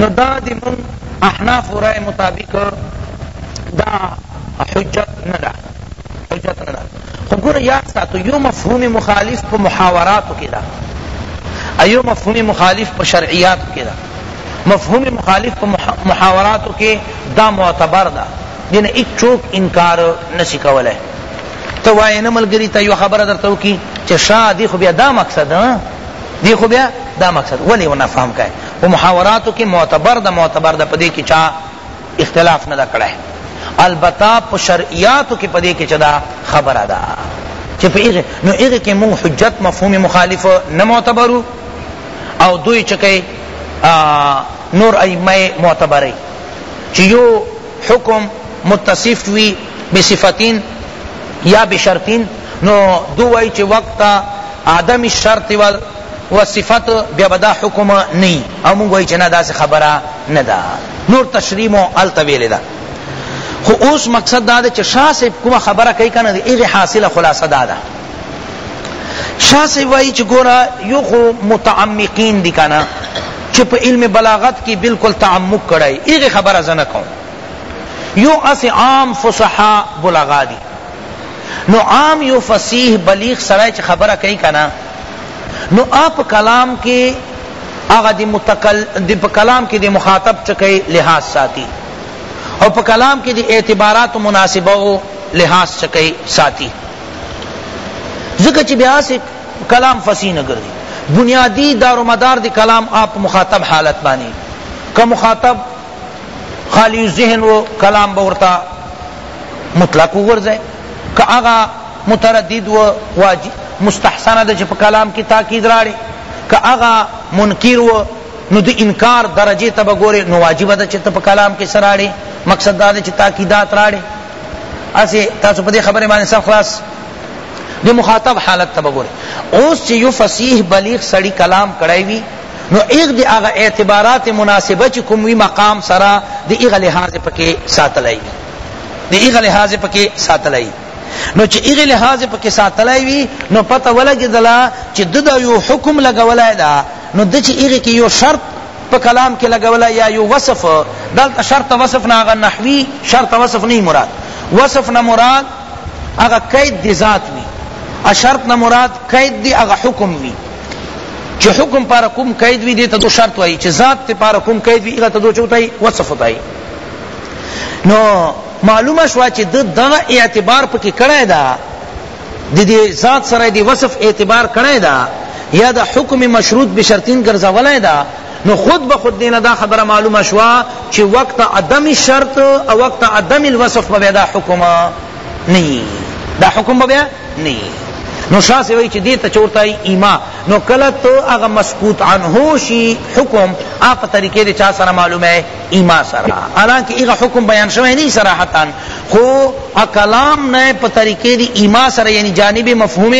نو دا د مونږ احنافو رای مطابق دا حجت نه ده حجت نه ده خو ګوره یاد ساتو یو مفهوم مخالف په محاوراتو کې ده ایو مفهوم مخالف په شرعیاتو کې ده مفهوم مخالف په محاوراتو کې دا معتبر ده دین ایک چوک انکار نشی کولای ته وای نه ملګری ته یو خبره درته وکي چې شا دی خو بیا دا مقصد دی خو بیا دا مقصد ولی ونه فهم کای په محاوراتو کې معتبر ده معتبر ده په دې کې چا اختلاف نه ده کړی البته په شرعیاتو کې په دې کې چا دا خبره ده چې په هغه نو هغه کې مونږ حجت مفهوم مخالف نه معتبرو او دوی چې کوي نور ائمه معتبري چې یو حکم متصف وي بصفتین یا بشرطین نو دوی چې وقت عدم الشرط و صفت بیا به دا حکم نه او مونږ وای چې نه داسې خبره نه ده نور تشریح مو هلته ویلې ده خو اوس مقصد دا ده چې شاه صاحب کومه خبره کوي که نه د هغې حاصله خلاصه دا ده شاه صاحب وایي چې ګوره یو خو متعمقین دي که نه چې په علم بلاغت کې بالکل تعمق کړی هغې خبره زه نه کوم یو اسې عام فصحا بلغا دي نو عام یو فصیح بلیغ سړی چې خبره کوي کنه نو هغه په کلام کې هغه د متکل د په کلام کې د مخاطب چکه لحاظ ساتي او په کلام کې د اعتبارات مناسبه او لحاظ چکه ساتي ځکه چې بیا سه کلام فصیح نه ګرځي بنیادی دار و مدار دی کلام آپ مخاطب حالت بانی که مخاطب خالی ذہن و کلام بورتا مطلق وګرځی که هغه متردد و واجب مستحسنه ده چې په کلام کې تاکید راړي که هغه منکر و نو د انکار درجه ته بګوري نو واجب ده چې ته په کلام کې سراړي مقصد دا ده چې تاکیدات راړي اسی تاسو په دې خبره باندې سم خلاص د مخاطب حالت ته بګوري اوس چې یو فصیح بلیغ سړی کلام کړای وي نو ایغ دی هغه اعتبارات مناسبه چې کوم وی مقام سره دی ایغ لحاظ پکې ساتلای وی دی ایغ لحاظ پکې ساتلای نو چې ایغ لحاظ پکې ساتلای وی نو پته ولګی دلا چې د یو حکم لګولای دا نو د چې ایغ کې یو شرط په کلام کې لګولا یا یو وصف دلته شرط وصف نه هغه نحوی شرط وصف نه مراد وصف نه مراد هغه قید دی ذات وی اشرط نه مراد قید دی هغه حکم وی چه حکم پارا کم قید وی دیتا دو شرط وی چه ذات تی پارا کم قید وی ایغا تا دو چوتای وصف تای نو معلوم شوا چه دو دغا اعتبار پکی کڑای دا دی دی ذات سره دی وصف اعتبار کړی دا یا دا حکم مشروط بشرطین ګرځولای دا نو خود به خود دینه دا خبره معلومه شوا چې وقت عدم شرط او وقت عدم الوصف به دا حکم نه دا حکم به نه نو شاه سی وای چې دې ته چورتای ایما نو کله تو هغه مسکوت عنه شي حکم اپ طریقې دې چا سره معلومه ایما سره حالانکه هغه حکم بیان شوی نه صراحتا خو کلام نه په طریقې دې ایما سره یعنی جانب مفهوم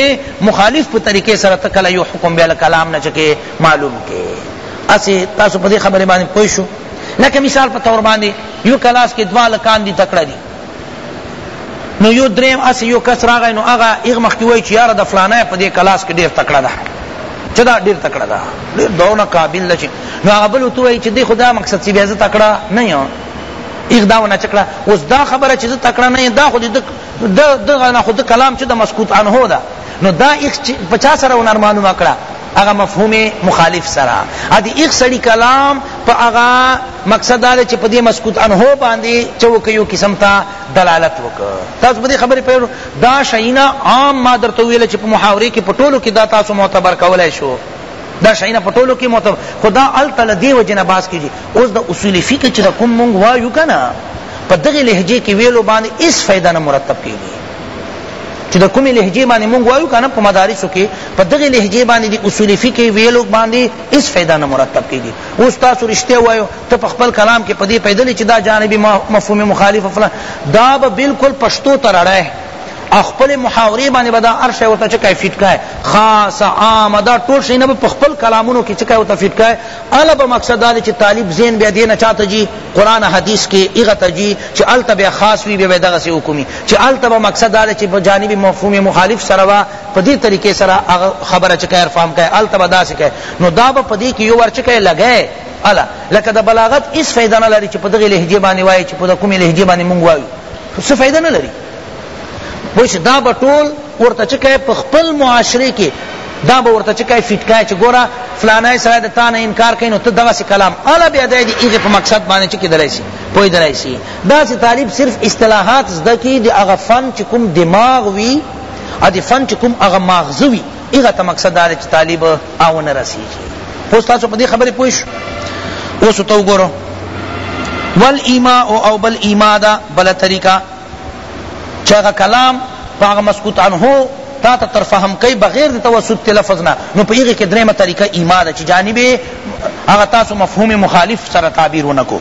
مخالف په طریقې سره تکله یو حکم بیا کلام نه چکه معلوم کې اسی تاسو په دې خبره باندې پوه شو لکه مثال په تور باندې یو کلاس کې دوا لکان دي تکړه دي نو یو دریم اس یو کس راغی نو هغه یغ مخ کی وای چې یاره د فلانه په دې کلاس کې ډیر تکړه ده چې دا ډیر تکړه ده ډیر دونه قابل ده چې نو هغه بل ته وای چې دې خدا مقصد سی بیا زه تکړه نه یم یغ دا ونه چکړه اوس دا خبره چې زه تکړه نه یم دا خو دې د دغه نه خود کلام چې د مسکوت انه ده نو دا یغ 50 سره ونر معلومه کړه هغه مفهوم مخالف سره ادي یغ سړی کلام په هغه مقصد دا دی چې په دې مسکوت عنه باندې څه وکړي یو قسم ته دلالت وکړي تاسو په دې خبرې پوهېږئ دا شیونه عام ما درته وویل چې په محاورې کې په ټولو کې دا تاسو معتبر کولای شو دا شیونه په ټولو کې معتبر خو دا هلته له دې وجې نه بحث کېږي اوس د اصول فقه چې د کوم مونږ وایو که نه په دغې لهجې کې ویلو باندې هېڅ فایده نه مرتب کېږي چې د کومې لهجې باندې مونږ وایو که نه په مدارسو کې په دغې لهجې باندې د اصول فقه ویلو باندې هېڅ فایده نه مرتب کېږي اوس تاسو رشتیا وایو ته په خپل کلام کې پدې پیدلې چې دا جانبي مفهوم مخالف فلان دا به بالکل پښتو ته رړای خپل محاورې باندې به دا هر شی ورته چې کای فټ کای خاص عام دا ټول شی نه په خپل کلامونو کې چې کای ورته فټ کای اله به مقصد دا چې طالب ذهن بیا دې نه چاته جی قرآن حدیث کې هغه ته جی چې الته بیا خاص وي بیا دغسې حکمي چې الته به مقصد دا چې په جانب مفهوم مخالف سره په دې طریقې سره هغه خبره چې کار فهم کوي هلته به داسې کوي نو دا به په دې کې یو ور چې کوي لګی اله لکه د بلاغت هېڅ فایده نه لري چې په دغې لهجې باندې وایي چې په د کومې لهجې باندې مونږ وایو څه فایده نه لري پوه دا به ټول ورته چې کوي په خپل معاشرې کې دا به ورته چې کوي فټ کوي چې ګوره فلانی سره د تا نه انکار کوي نو ته دغسې کلام اله بیا دی د هغې په مقصد باندې چې کېدلی شي پوهېدلی شي داسې طالب صرف اصطلاحات زده کړي د هغه فن چې کوم دماغ وي ا دی فن چی کوم هغه ماغزه وی هغه ته مقصد دا چې طالب او نه رسیږي خو تاسو په دې خبرې پوه شئ اوس ته وګورو ول ایما او بل ایما دا بل طریقہ چې هغه کلام په هغه مسکوت عنه تا ته تر فهم کوي بغیر د توسط لفظ نه نو په هغه کې درېمه طریقه ایما ده چې جانب هغه تاسو مفهوم مخالف سره تعبیر ونکو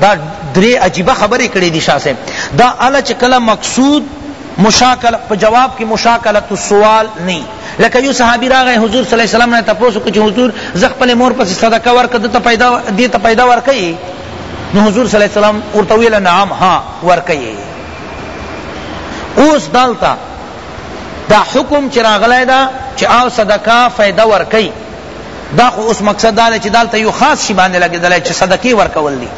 دا درې عجیبه خبرې کړې دي شاه صاحب دا اله چې کله مقصود مشاکل په جواب کې مشاکلت السوال نه لکه یو صحابي راغی حضور صلی الله علیه وسلم نه تاسو کې حضور زه خپل مور پس صدقه ورکړه دته پیدا دې ته پیدا ورکړي نو حضور صلی الله علیه وسلم ورته ویل نعم ها ورکړي اوس دالتا دا حکم چراغلای دا چې او صدقه فائدہ ورکړي دا خو اوس مقصد دا دی چې دالته یو خاص شی باندې لګیدلی چې صدقې ورکول دي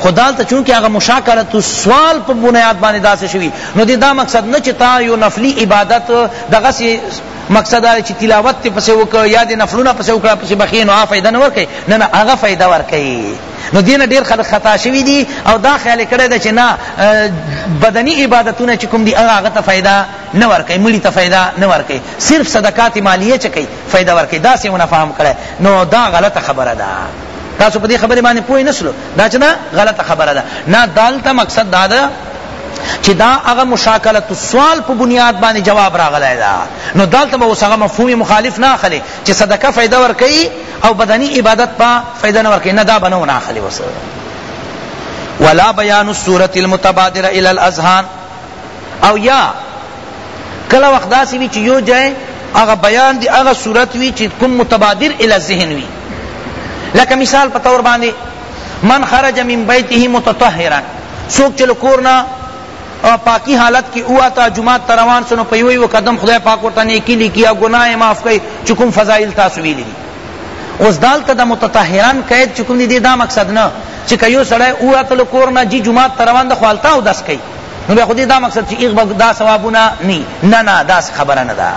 خو دالته چونکه هغه مشاکلت سوال په بنیاد باندې داسې شوي نو دې دا مقصد نه چې تا یو نفلی عبادت دغسې مقصد دا چې تلاوت ته پسې وکړه یا دې نفلونه پسې وکړه پسې بخې نو هغه فایده نه ورکوي نه نه هغه فایده ورکوي نو دین ډیر خلک خطا شوی دی او دا خیال کړی دی چې نه بدنی عبادتونه چې کوم دی هغه ته فائدہ نه ورکړي مړی ته فائدہ نه ورکړي صرف صدقات مالیه چکي فائدہ ورکړي دا سیونه فهم کړي نو دا غلطه خبره ده تاسو په دې خبره باندې پوه نه شلو دا چې دا غلطه خبره ده نه دالته مقصد دا ده چې دا هغه مشاکله سوال په بنیاد باندې جواب راغلی دا نو دالته به اوس هغه مفهوم مخالف نه اخلي چې صدقه فائدہ ورکړي او بدنی عبادت په فائدہ نه ورکړي نه دا بنو نه اخلي وسره ولا بیان الصورت المتبادر الى الاذهان او یا کله وخت داسی وی چی یو جای اغا بیان دی اغا صورت وی چی کم متبادر الی ذہن وی لکه مثال په تور باندې من خرج من بیته متطهرا سوک چلو کورنا پاکی حالت کی اوا تا جماعت تروان سنو پیوئی و قدم خدای پاک ورتا نیکی لکی گناہ معاف کئی چکم فضائل تاسوی لی اوس دالته د متطهران قید چې کوم دی دی دا مقصد نه چې که یو سړی ووته له کور نه جي جومات ته روان ده خو هلته اودس کوي نو بیا خو دې دا مقصد چې ایغ به دا ثوابونه نی نه نه داسې خبره نه ده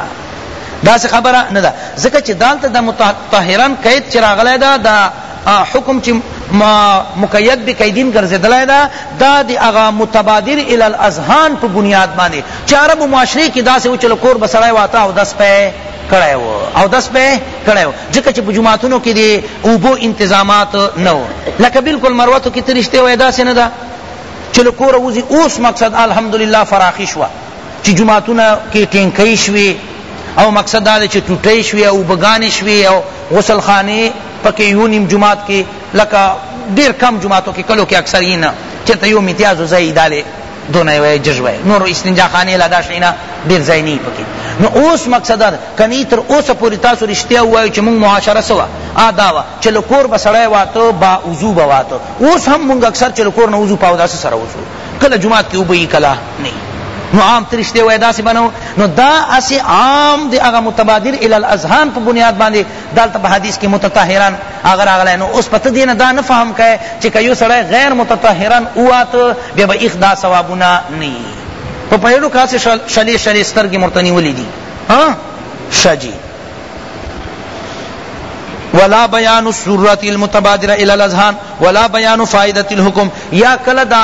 داسې خبره نه ده ځکه چې دالته د متطهران قید چې راغلی ده دا حکم چې مقید به قیدین ګرځیدلای دا دا دی هغه متبادر ال الاذهان په بنیاد باندې چارب معاشره کې داسې وچل کور بسړای واتا او دس پې کړی و اودس به کړی و ځکه چې په جماعتونو کې د اوبو انتظامات نه و لکه بالکل مروتو کې ته رښتې وایې داسې نه ده چې له کوره وځي اوس مقصد الحمدلله فراخي شوه چې جماعتونه کې ټینکۍ شوې او مقصد دا دی چې ټوټۍ شوې او اوبهګانې شوې او غسل خانې پکې یو نیم جماعت کې لکه ډېر کم جماعتو کې کلو کې اکثر یې نه چېرته یو امتیاز ځای ادارې دونه وای جج وای نور استنجا خانه لا دا شینا ډیر ځای نه پکې نو اوس مقصد دا کني تر اوسه پوری تاسو رښتیا وایو چې موږ معاشره سوا ادا وا چې لکور بسړای واته با وضو بواته اوس هم موږ اکثر چې لکور نه وضو پاو داسې سره وضو کله جمعات کې وبې کلا نه نو عام ترشته وای داسې بنو نو دا اسی عام دی هغه متبادر ال الاذهان په بنیاد باندې دالته په حدیث کې متطهران هغه راغلی نو اوس په ته دې نه دا نه فهم کړی چې که یو سړی غیر متطهرا ووات بیا به ایخ دا ثوابونه نه وي په پهلو کس شلې شلې سترګې مرته نیولې دي ښه جي ولا بیان السرۃ المتبادرہ الی الاذهان ولا بیان فائدۃ الحکم یا کلا دا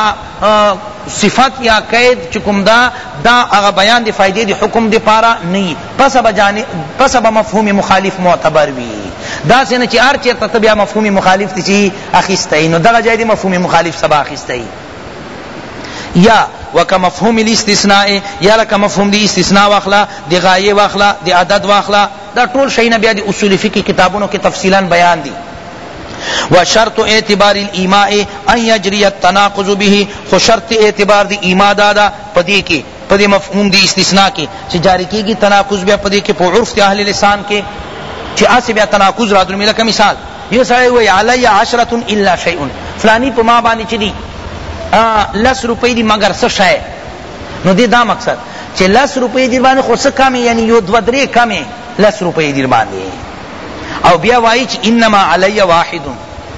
صفت یا قید چکم دا دا اغا بیان دی فائدے دی حکم دی پارا نہیں پس به جانب پس به مفهوم مخالف معتبر وی داسې نه چې هر چېرته ته بیا مفهوم مخالف ته چی اخیستی نو دغه ځای دې مفهوم مخالف سبا اخیستی یا وک مفهوم الاستثناء یا لک مفهوم دی استثناء واخلا دی غایه واخلا دی عدد واخلا دا ټول شیونه بیا دی اصول فقه کتابونو کې تفصیلا بیان دي و شرط اعتبار الایماء ان یجری التناقض به خو شرط اعتبار دی ایما دادا پدی کې په دې مفهوم دی استثناء کې چې جاری کېږي تناقض بیا په دې کې په عرف د اهل لسان کې چې هسې بیا تناقض رادرومي لکه مثال یو سړی وایي علی عشرة الا شیء فلانی په ما باندې چې دي لس روپۍ دي مګر څه شی نو دې دا مقصد چې لس روپۍ دې باندې خو څه کمې یعنی یو دوه درې کمې لس روپۍ دې باندې او بیا وایي چې انما علی واحد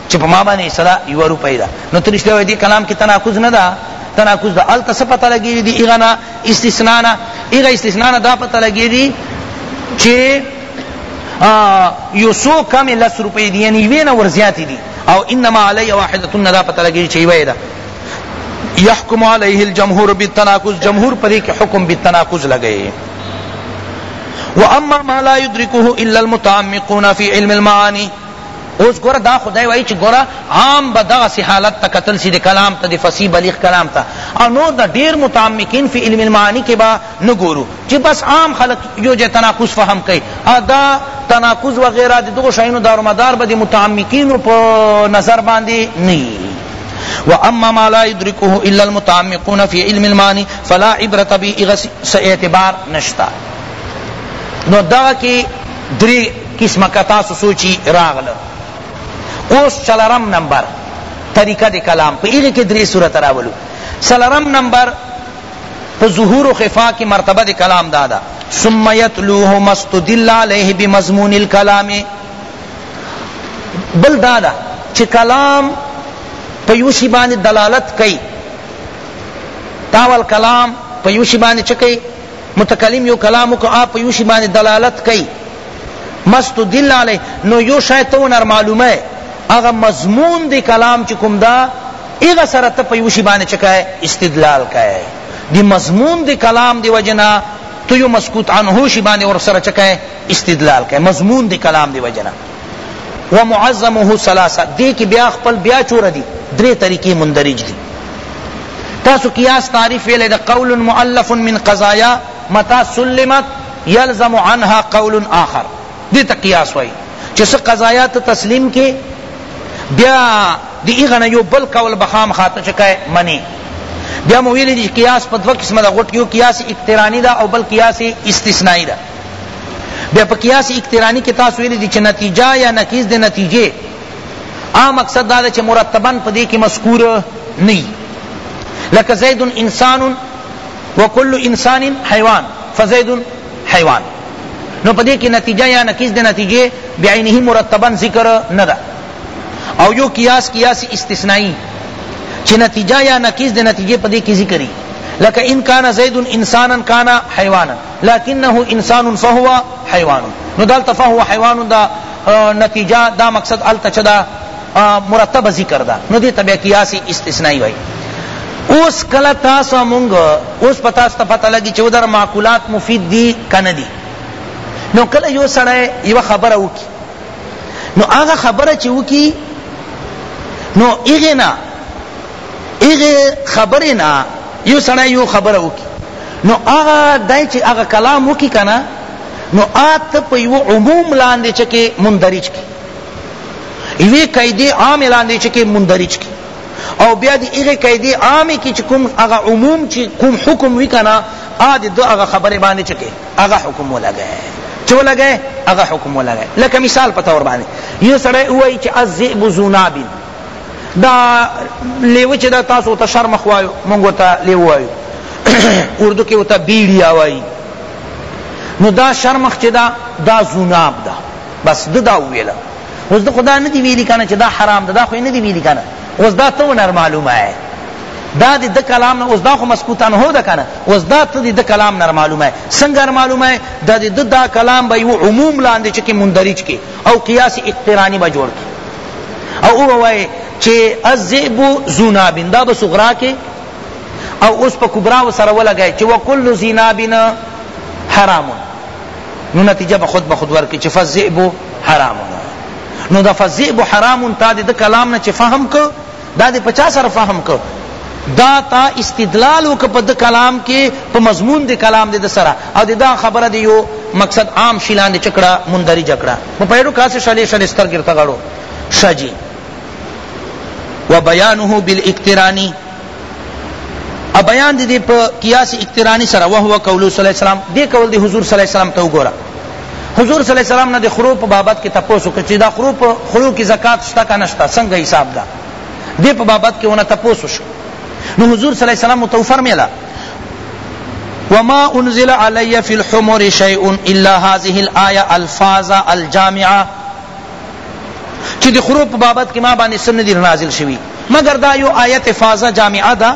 چې په ما باندې صدا یو روپۍ ده نو ته رښتیا وایې دې کلام کې تناقض نه ده تناقض ده هلته څه پته لګېږي دي هغه نه استثنا نه هغه استثنا نه دا پته لګېږي چې یو څو کمې لس روپۍ دي یعنې یوې نه ورزیاتې دي او انما علی واحدة نه دا پته لګېږي چې یوه ده یحکم علیه الجمهور بالتناقض جمهور پدې کې حکم بالتناقض لګوي واما ما لا يدركه الا المتعمقون في علم المعاني اوس ګوره دا خدای وایی چی ګوره عام به دغسی حالت ته کتل سی دی کلام ته دی فصیح بلیغ کلام ته او نور دا ډیر متعمقین فی علم المعانی کی با نه ګورو چی بس عام خلق یو جای تناقض فهم کئی او دا تناقض وغیرہ دی دغو شیانو دار و مدار به دی متعمقینو په نظر باندی نه واما ما لا يدركه الا المتعمقون في علم المعاني فلا عبرت به اغس اعتبار نشتا نو دغه کی دری قسم که تاسو سوچی راغل اوس څلرم نمبر طریقه دی کلام په ایغه کې دری صورت راولو څلرم نمبر په ظهور و خفا کی مرتبه دی کلام دادا ثم یتلوه مستدل علیه بمضمون الکلام بل دادا چې کلام په یوشی باندې دلالت کوي تاول کلام په یوشی باندې چکی متکلم یو کلام وکړو هغه په یو شي باندې دلالت کوي مستدل علیه نو یو شی ته ونر معلومه هغه مضمون دی کلام چې کوم دا هغه سره ته په یو شي باندې چکای استدلال کوي دی مضمون دی کلام دی وجنا تو یو مسکوت عنه شی باندې ور سره چکای استدلال کوي مضمون دی کلام دی وجنا ومعظمه ثلاثه دې کې بیا خپل بیا چور دي درې طریقې مندرج دي تاسو قیاس تعریف ویلې د قول مؤلف من قضایا متا سلمت یلزم عنها قول آخر دې ته قیاس وایي چې څه قضایا ته تسلیم کې بیا دی ایغنه یو بل قول بخام خاطر چکای منی بیا مو ویلی دی قیاس په دوه قسمه دا غټ یو قیاس اقترانی دا او بل قیاس استثنایی دا بیا په قیاس اقترانی کې تاسو ویلي دي چې نتیجه یا نقیض د نتیجې عام مقصد دا ده چې مرتبا په دې کې مذکور نه وي لکه زید انسان وکل انسان حیوان فزید حیوان نو په دې کې نتیجه یا نقیض د نتیجې بعینه مرتبا ذکر نه ده او یو قیاس قیاس استثنائی چې نتیجه یا نقیض د نتیجې په دې کې ذکر لکه ان کان زید انسانا کان حیوانا لکنه انسان فهو حیوان نو دلته فهو حیوان دا نتیجه دا مقصد الته چه دا مرتب ذکر دا نو دیتا بیا قیاس استثنائی وای اوس کلا تاسو مونږ اوس پتا ست پتا لګی چې ودر معقولات مفید دی کنه دی نو کله یو سړی یو خبره وکي نو هغه خبره چې وکي نو ایغه نه ایغه خبره نه یو سړی یو خبره وکي نو هغه دای چی هغه کلام وکی کنه نو آت په یو عموم لاندې چکه مندرج کی یوی قاعده عام لاندې چکه مندرج کی او بیا دی هغه قاعده عام کی چې کوم هغه عموم چې کوم حکم وی کنه آ دی دو هغه خبره باندې چکه هغه حکم ولګی چو لګی هغه حکم ولګی لکه مثال په تور باندې یو سړی وای چې الذئب ذو نابین دا لیو چې دا تاسو ته شرمخ وایو مونږ ورته لیو وایو اردو کې ورته بیړیا وایي نو دا شرمخ چې دا دا زوناب ده بس د دا ویلا اوس د خدا نه دی ویلی کنه چې دا حرام ده دا خو نه دی ویلی کنه اوس دا ته نر معلومه ہے دا د کلام نه اوس دا خو مسکوت نه هو ده کنه اوس دا ته د کلام نر معلومه ہے څنګه معلومه ہے دا د دا کلام به یو عموم لاندې چې کې مندرج کې او قیاس اقترانی به جوړ کی او او وای چې الذئب زناب دا به صغرا کې او اوس په کبرا وسره ولګای چې وکل زناب حرام نو نتیجه به خود به خود ورکې چې فالذئب حرام نو دا فالذئب حرام تا د کلام نه چې فهم کو دا دی پچا سر فهم کو دا تا استدلال وک په د کلام کې په مضمون د کلام د سره او د دا خبره دی یو مقصد عام شیلان د چکړه مندری جکړه په پیرو کاسه شلی شلی ستر ګرته غړو شجی و بیانه بالاقترانی ا بیان دی په قیاس اقترانی سره وهو قول صلی الله علیه وسلم دی قول دی حضور صلی الله علیه وسلم ته وګوره حضور صلی الله علیه وسلم نه د خرو په بابت کې تپوس وکړ چې دا خرو په خرو کې زکات شته که نشته څنګه حساب ده دې په بابت کې ونه تپوس وشو نو حضور صلی الله علیه وسلم ته فرمایله وما انزل علی فی الحمر شیء الا هذه الايه الفاظ الجامعه چې د خرو په بابت کې ما باندې سن دي نازل شوی مگر دا یو آیت فاظه جامعه ده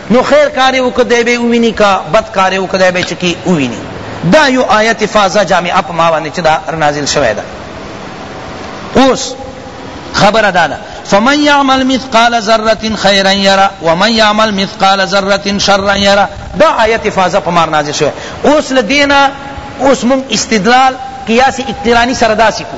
نو خیر کارې وکړه دی به وویني که بد کارې وکړه دی به چکي وویني دا یو آیت فاضه جامعه په ما باندې چې دا نازل شوی ده اوس خبره دا ده فمن يعمل مثقال ذره خيرا يرى ومن يعمل مثقال ذره شرا يرى دا آیت فاضه په ما نازل شوی اوس لدینا اوس من استدلال قیاس اقترانی سره داسې کو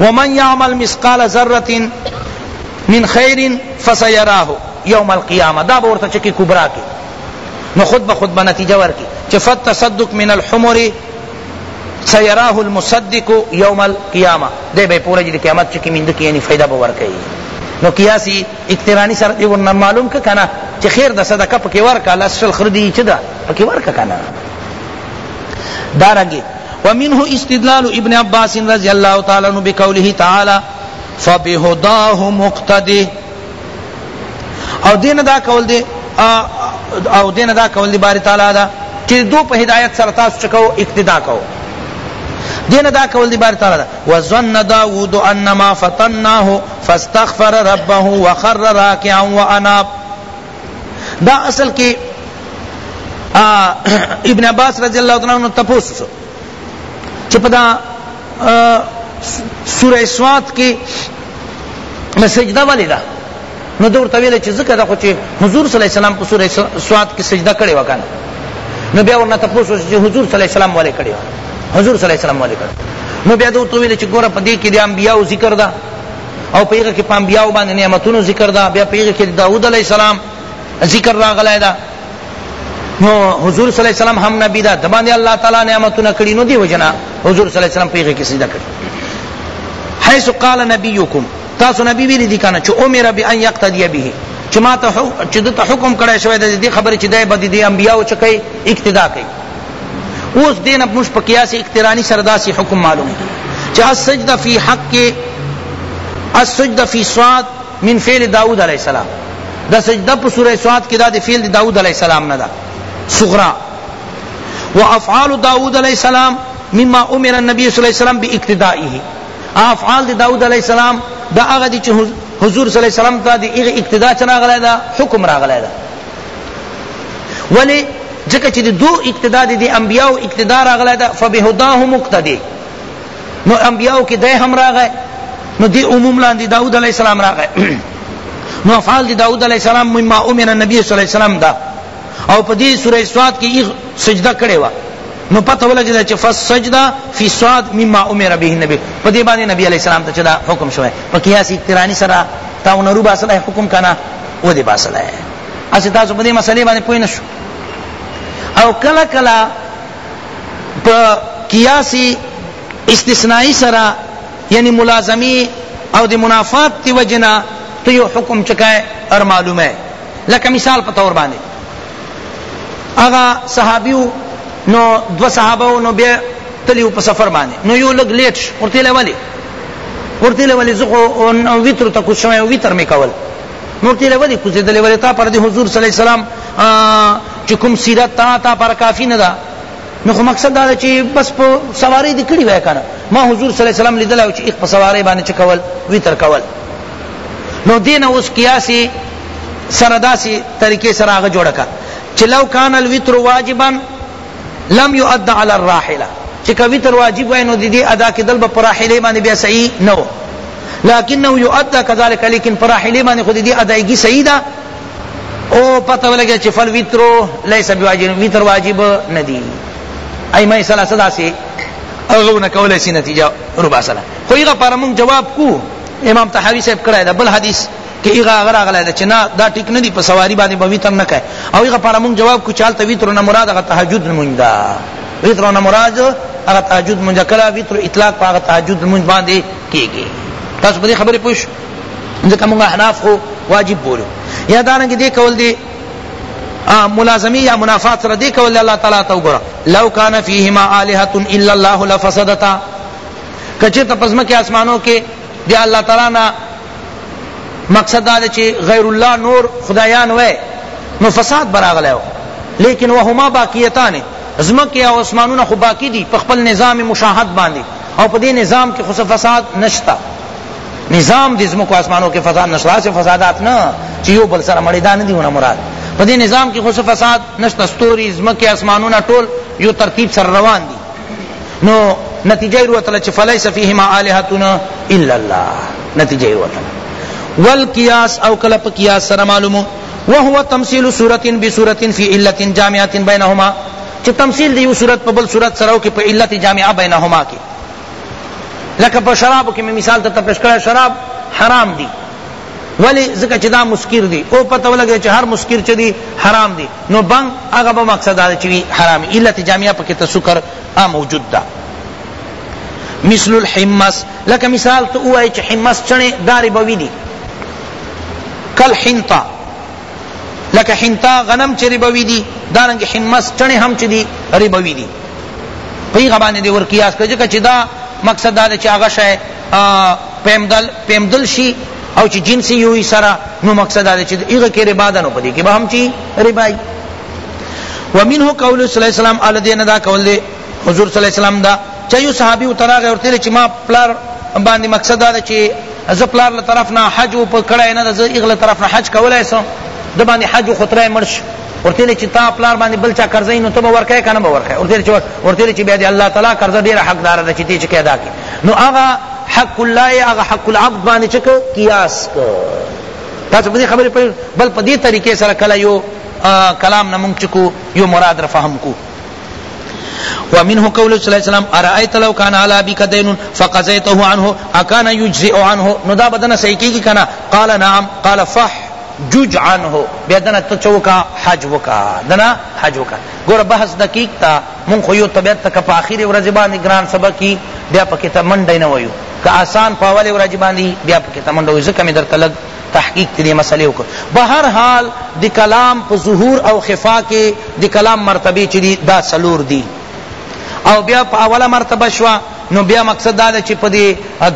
ومن يعمل مثقال ذره من خير فسيراه يوم القيامه دا به ورته چکې کبرا کې نو خود به خود به نتیجه ورکړي چې فتصدق من الحمر سيراه المصدق يوم القيامه دې به پوره دې قیامت چې کې مند کې یعنی فائدہ به ورکړي نو قیاسی اقترانی سره دې ورنه معلوم ک کنه چې خیر د صدقه پکې ورکا لسل خردي چې دا پکې ورکا کنه دارنګي ومنه استدلال ابن عباس رضی الله تعالی عنہ بقوله تعالی فبهداه مقتدی او دین دا کول دی او دین دا کول دی باری تعالی دا چې دو په هدایت سره تاسو چکو اقتدا کو دین دا کول دی بار تعالی وظن داوود انما فتناه فاستغفر ربه وخر راكعا واناب دا اصل کې ابن عباس رضی الله تعالی عنہ تپوس چې په دا سورہ سواد کې سجده ولې ده نو دور طویل چې ذکر ده خو چې حضور صلی الله علیه وسلم په سورہ سواد کې سجده کړې وکړه نو بیا ورنه تپوس چې حضور صلی الله علیه وسلم ولې کړې حضور صلی الله علیه وسلم ولې کړې نو بیا دور طویل چې ګوره په دې کې د انبیاء ذکر ده او په هغه کې په انبیاو باندې نعمتونو ذکر ده بیا په هغه کې داود علیه السلام ذکر راغلی ده نو حضور صلی الله علیه وسلم هم نبی ده د باندې الله تعالی نعمتونه کړي نو دی وجنا حضور صلی الله علیه وسلم په هغه کې سجده کړي حيث قال نبيكم تاسو نبی ویلی دي کنه چې امر بان يقتدي به چې ما ته چې د حکم کړی شوی د دې خبرې چې د بد دي انبیاو چکه اقتدا کوي اوس دین اب مش په قیاس اقترانی سره داسې حکم معلوم کی چې السجده فی حق السجده فی صاد من فعل داود علیہ السلام دا سجده په سوره صاد کې دا د فعل داود علیہ السلام نه ده صغرا وافعال داود علیہ السلام مما امر النبی صلی الله علیه وسلم باقتدائه افعال د داود علیہ السلام دا هغه دي چې حضور صلی الله علیه وسلم ته د هغه اقتدا چنا غلای دا حکم راغلای دا ولی ځکه چې د دوئ اقتداء د دې انبیاؤ اقتداء راغلی ده فبهداهم اقتدی نو انبیاؤ کې دی هم راغی نو دې عموم لاندې داود علیہ السلام راغی نو افعال د داود علیہ السلام مما امر النبی صلی الله علیه وسلم دا او په دې سورہ سواد کې سجده کړې و نو پته ولګی چې فسجدا فی سواد مما امر به النبی په دې باندې نبی علیہ السلام ته چدا حکم شوی په قیاس اقترانی سره تاونرو باسل حکم کنا و دې باسل اسی تاسو په دې مسلې باندې پوه نه شو او کله کله په قیاسی استثنائی سره یعنی ملازمی او دی منافات تی وجنا تو یو حکم چکای اور معلوم ہے لکه مثال په تور باندې اغا صحابیو نو دو صحابه نو بیا تلیو په سفر باندې نو یو لګ لیټ ورته لولي ورته لولي زه ویتر تکو شوم ویتر می کول نور تیرې ولې کوزې دلې ولې تا پر دې حضور صلی الله علیه وسلم چې کوم سیرت تا تا پر کافی نه ده نو خو مقصد دا چې بس په سواری دې کړی وای کنه ما حضور صلی الله علیه وسلم لیدل او چې اخ په سواری باندې چکول وی تر کول نو دین اوس قیاسی سره داسې طریقې سره هغه جوړه کا چې لو کان الوتر واجبا لم يؤد علی الراحله چې که وتر واجب وای نو د دې ادا کېدل به پر راحلې باندې بیا صحیح نه و لکنه يؤد كذلك لیکن پر راحلې باندې خو د دې ادایګي صحیح ده او پتہ ولګی چې فل وترو ليس بواجب وتر واجب نه دی ای مې سلا صدا سي هغه نه کولای سي نتیجه ربع سلا خو یې پر موږ جواب کو امام طحاوی صاحب کړه دا بل حدیث که هغه هغه راغلی ده چې نه دا ټیک نه دي په سواري باندې به ویتر نه کوي او هغه لپاره مونږ جواب کو چې هلته ویتر نه مراد هغه تهجد لمونځ ده ویتر نه مراد هغه تهجد لمونځ کله ویتر اطلاق په هغه تهجد لمونځ باندې کېږي تاسو په دې خبرې پوه شئ ځکه مونږ احناف خو واجب بولو یا دارنګې دې کول دی ملازمی یا منافات سره دې کول دی الله تعالی ته وګوره لو کان فیهما الہۃ الا الله لفسدتا کچې ته پزما کې آسمانو کې دی الله تعالی نه مقصد دا دی چې غیر الله نور خدایان وای نو فساد براغلی و لیکن وهما باقیتان زمکه او اسمانونه خو باقی دي په خپل نظام مشاهد باندې او په دې نظام کې خو فساد نشتا نظام دې زمکو اسمانو کې فساد نشتا چې فسادات نه چې یو بل سره مړی دا نه دیونه مراد په دې نظام کې خو فساد نشتا ستوري زمکه اسمانونه ټول یو ترتیب سره روان دي نو نتیجه یې وروتله چې فلیس فیهما الهتون الا الله نتیجه یې وروتله والقیاس او کله په قیاس سره معلومو وهو تمثيل صورت بصورت في علة جامعة بينهما چې تمثيل دی یو صورت په بل صورت سره او کې په علت جامعه بینهما کې لکه په شرابو کې مې مثال ته پیش کړی شراب حرام دی ولی ځکه چې دا مسکر دی او پته ولګی چې هر مسکر چې دی حرام دی نو بنګ هغه به مقصد دا چې حرام علت جامعه پکې ته سکر ا موجود دا مثل الحمص لکه مثال تو اوای چې حمص چنه دار بوی دی کل حنطه لکه حنتا غنم چې ربوي دي دارنګ حمص چڼې هم چې دي ربوي دي په هغه باندې دی ورقیاس کوي چې دا مقصد دا چې هغه شی پیمدل پیمدل شي او چې جنسي یوي سره نو مقصد دا چې هغه کې ربا ده نو په دې کې به هم چې ربای ومنه قول صلی الله علیه وسلم ال دین دا قول دی حضور صلی الله علیه وسلم دا چې یو صحابي وتراغه ورته چې ما پلار باندې مقصد دا چې از پلار له طرف نه حج او پکړای نه از اغله طرف نه حج کولای سم د باندې حج او خطرای مرش ورته چې تا پلار باندې بل چا قرض نه ته ورکه کنه ورکه ورته چې ورته چې بیا دی الله تعالی قرض ډیر حقدار ده چې چې کېدا کی نو هغه حق الله هغه حق العبد باندې چې قیاس کو تاسو په دې خبرې په بل په دې طریقې سره کله یو کلام نه مونږ چې کو یو مراد را فهم کو ومنه قول صلی الله علیه وسلم ارایت لو کان علی ابیک دین فقضیته عنه اکان یجزئ عنه نو دا بدن صحیح کیږي کنه قال نعم قال فح جج عنه بیا دنا تو چوکا حج وکا دنا حج وکا گور بحث دقیق تا من خو یو طبیعت تک په اخیری ورځ باندې ګران سبق کی بیا پکې تمنډ نه وایو که آسان پاوله ورځ باندې بیا پکې تمنډ وایو ځکه مې درته لګ تحقیق ته دې مسئلې وکړو بهر حال د کلام په ظهور او خفا کې د کلام مرتبې چې دي دا څلور دي او بیا په اوله مرتبه شوه نو بیا مقصد دا ده چې په دې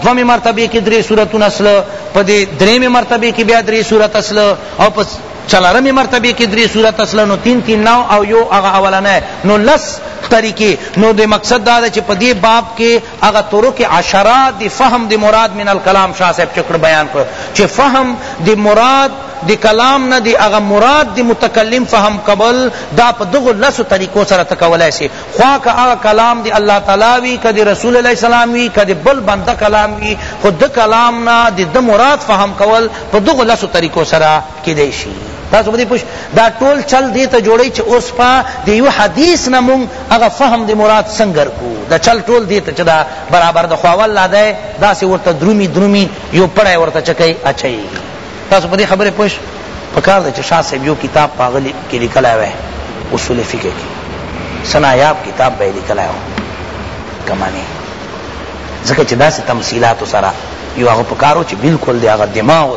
دومې مرتبې کې درې صورتونه اصل په دې درېمې مرتبې کې بیا درې صورت اصل او په چلارمی مرتبه کی دری صورت اصلا نو تین تین نو او یو اغا اولانه نو لس طریقے نو دے مقصد دا دا چی پا دی باب کے هغه طرق عشره د فهم د مراد من الکلام شاه صاحب چکړ بیان کړ چه فهم د مراد د کلام نه د هغه مراد د متکلم فهم کول دا په دغه لس طریقو سره تکولای سی خوا که هغه کلام د الله تعالی وی که د رسول الله سلام وی که د بل بنده کلام وی خود کلام نه د مراد فهم کول په دغه لس طریقو سره کیدای شي تاسو به دې پوښ دا ټول چل دې ته جوړی چې اوس په دې یو حدیث نه مونږ هغه فهم دې مراد څنګه کو دا چل ټول دې ته چې دا برابر د خو اول لا ده دا سه ورته درومي درومي یو پړای ورته چکای اچي تاسو په دې خبره پوښ پکار ده چې شاه صاحب یو کتاب پاغلی کې لیکلای وای اصول فقه کې سنایاب کتاب به لیکلای وای کمانه ځکه چې دا سه تمثيلات سره یو هغه پکارو چې بالکل دی هغه دماغ او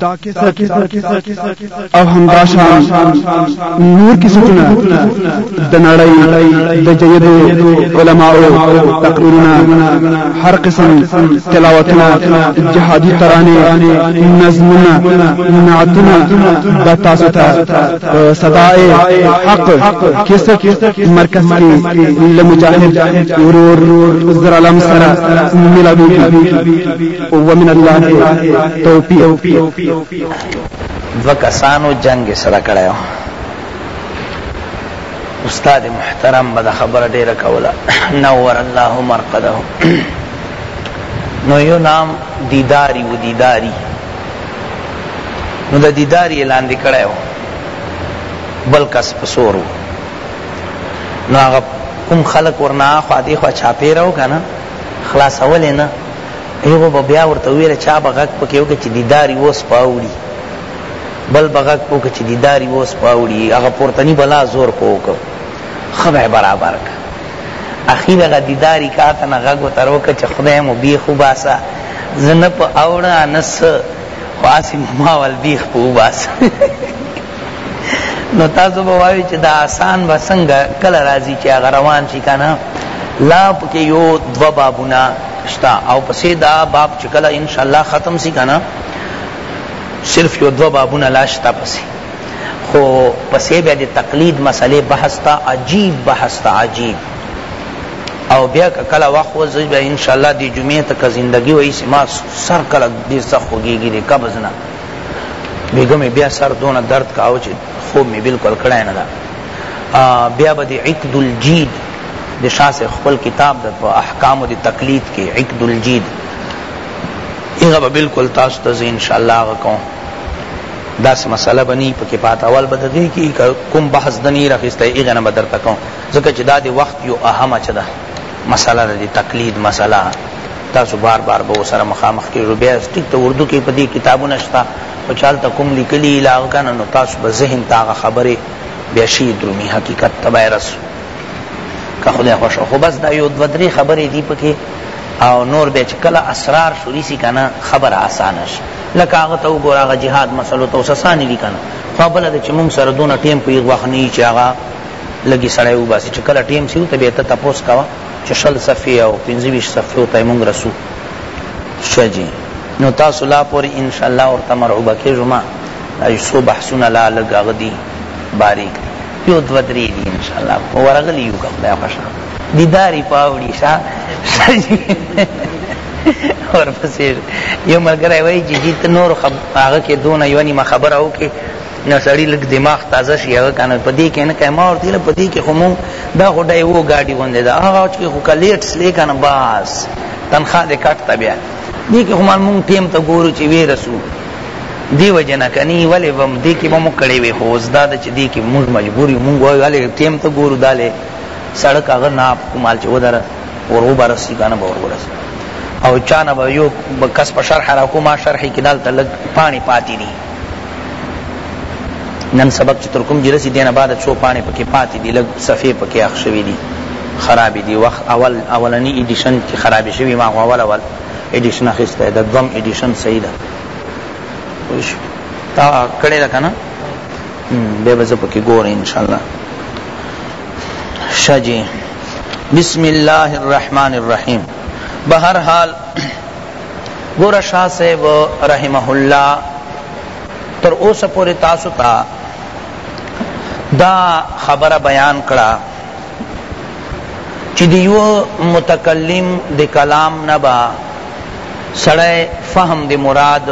دا کیسه او همداشان نور کیسونه د نړۍ د جیدو علماو تقریرونه هر قسم تلاوتونه جهادي ترانه نظمونه نعتونه د تاسو ته صداي حق کیسه مرکز کې لمجاهد ورور زرالم سره ملاوي ومن الله توفیق دو کسانو جنگ سره کړو استاد محترم بد خبر ډیره کوله نور الله مرقده نو یو نام دیداری و دیداری نو د دیداری اعلان دی کړو بل کس پسورو نو هغه کوم خلق ورنا خو دی خو چاپیرو کنه خلاص اول نه هغو به بیا ورته ویل چا به غږ پکې وکړي چې دیداري اوس پاوړي بل به غږ وکړي چې دیداري اوس پاوړي هغه پورتنی بلا زور په وکړو ښه به برابر کړه اخیر هغه دیداري کاته نه غږ ورته وکړه چې خدای مو بیخ وباسه زه نه په اوړه نه څه خو هسې ما ول بیخ په وباسه نو تاسو به وایي چې دا آسان به څنګه کله راځي چې هغه روان شي کنه لا پکې یو دو بابونه شتا او پسې دا باب چې کله ان شاء الله ختم شي کنه صرف یو دو بابونه لا شتا پسې خو پسې بیا د تقلید مسئله بحث تا عجیب بحث تا عجیب او بیا کله وخت وځي بیا ان شاء الله د جمعې ته زندگی وایي ما سر کله دې سخت خوږیږي د قبض نه بیګم بیا سر دونه درد کاو چې خوب می بالکل کړای نه دا بیا به دی عقد الجید د شاه سے خپل کتاب د په احکام د تقلید کې عقد الجید هغه به بالکل تاسو ته ان شاء الله هغه کوم داس مسله بنی په کې پات اول بدغی کې کوم بحث دنی راخسته هغه نه بدر تکو ځکه چې دا د وخت یو اهمه چدا مساله ده دی تقلید مساله تاسو بار بار به سره مخامخ کیږو بیا ټیک ته اردو کې په دې کتابونه شته او چالت کوم لیکلی لاغ کنه نو تاسو به ذهن تاغه خبره بیا شي درومي حقیقت تبایرس که خدای خوش خو بس دا یو دو درې خبرې دی پکې او نور به چې کله اسرار شوري سي کنه خبر آسانه شي لکه هغه ته وګوره هغه جهاد مسلو ته وسسانې دي کنه خو بل د چې مونږ سره دونه ټیم په یو وخت نه چې هغه لګي سړی وباسي چې کله ټیم سیو ته به ته تپوس کاوه چې شل صفحې او 25 صفحې ته مونږ رسو شجی نو تاسو لا پورې ان شاء الله ورته مرعوبه کېږو ما ایسو بحثونه لا لګ غدي باریک یو دو درې دي ان شاء الله ورغلی یو کوم دا خوشا دیداری پاوړي شا شجی اور پسې یو ملګری وایي چې جیت نور هغه کې دونه یو نیمه خبره وکړي نه سړی لګ دماغ تازه شي هغه کنه په دې کې نه کای ما ورته په دې کې خو مو دا خو دای وو گاډي وندې دا هغه چې خو کلیټس لیکن باس تنخواه دې کټ تا بیا دې کې خو مونږ ټیم ته ګورو چې وی رسو دی وجنه کني ولې بم دې کې مو کړې وي خو زدا د چې دې کې مونږ مجبوري مونږ ولې ټیم ته ګورو داله سړک هغه ناپ کومال چې ودره ورو برسي کنه به ورو برسي او چانه به یو کس په شرح راکو ما شرح کې دال تلګ پانی پاتې دي نن سبق چې تر کوم ځای رسي دینه بعد څو پاڼې پکې پاتې دي لږ صفحې پکې اخ شوي دي خراب دي وخت اول اولنی ایډیشن کې خراب شوی ما اول اول ایډیشن اخیسته د دوم ایډیشن صحیح ده خوش تا کړه ده کنه به به پکې ګور ان شاء الله شجی بسم الله الرحمن الرحیم بهر حال ګور شاه صاحب رحمه الله تر اوسه پورې تاسو ته تا دا خبره بیان کړه چې دیو متکلم د کلام نه با سړی فهم د مراد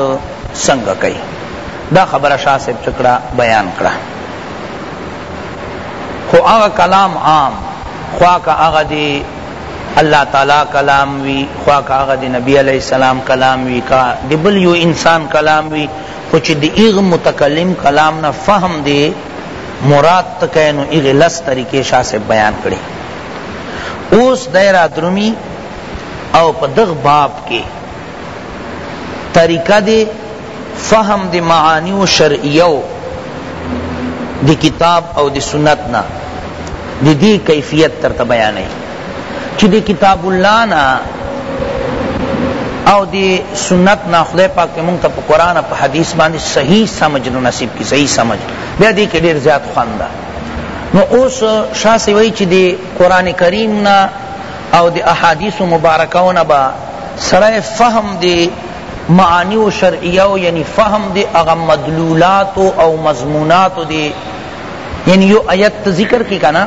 څنګه کوي دا خبره شاه صاحب چکړه بیان کړه خو هغه کلام عام خواکه هغه دی الله تعالی کلام وی خوا کا هغه د نبی علیہ السلام کلام وی کا د بل یو انسان کلام وی خو چې د ایغ متکلم کلام نه فهم دی مراد تکینو ایغ لس طریقې شاه سے بیان کړي اوس دایره درمی او په دغ باب کې طریقه دی فهم د معانیو شرعیو د کتاب او د سنت نه د دې کیفیت تر ته بیانوي چې د کتاب الله نه او د سنت نه خدای پاک ته مونږ ته په قرآن په حدیث باندې صحیح سمجھ نو نصیب کی صحیح سمجھ بیا دې کې ډېر زیات خوند ده نو اوس شاه سی وایي چې د قرآن کریم نه او د احادیث مبارکونه با سړی فهم دی معانی و شرعیه و یعنی فهم دی اغا مدلولات او مضمونات دی یعنی یو آیت ذکر کی کنا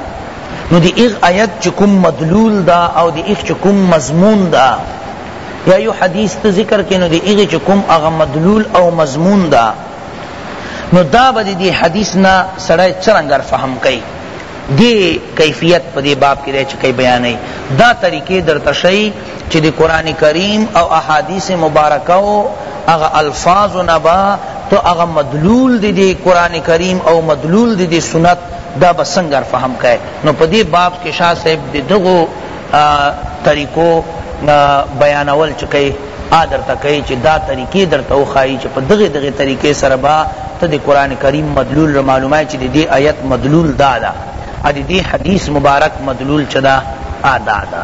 نو دی اغ آیت چکم مدلول دا او دی اغ چکم مضمون دا یا یو حدیث ته ذکر کینو دی ایغی چه کم اغا مدلول او مضمون دا نو دا با دی حدیث نا سڑای چرنگر فهم کئی دی کیفیت پا دی باب کی دی چکی بیانی دا طریقے در تشئی چی دی قرآن کریم او احادیث مبارکه او اغا الفاظ نبا تو اغا مدلول دی دی قرآن کریم او مدلول دی دی سنت دا با سنگر فهم کئے نو پا دی باب کی شاہ صاحب دی دغو طریقو بیانول چی کئی آ در تا کئی چی دا طریقی در تا اخائی چی پا دغی دغی طریقی سر با تا دی قرآن کریم مدلول را معلومائی چی دی دی آیت مدلول دا دا ادی دی حدیث مبارک مدلول چی دا آ دا دا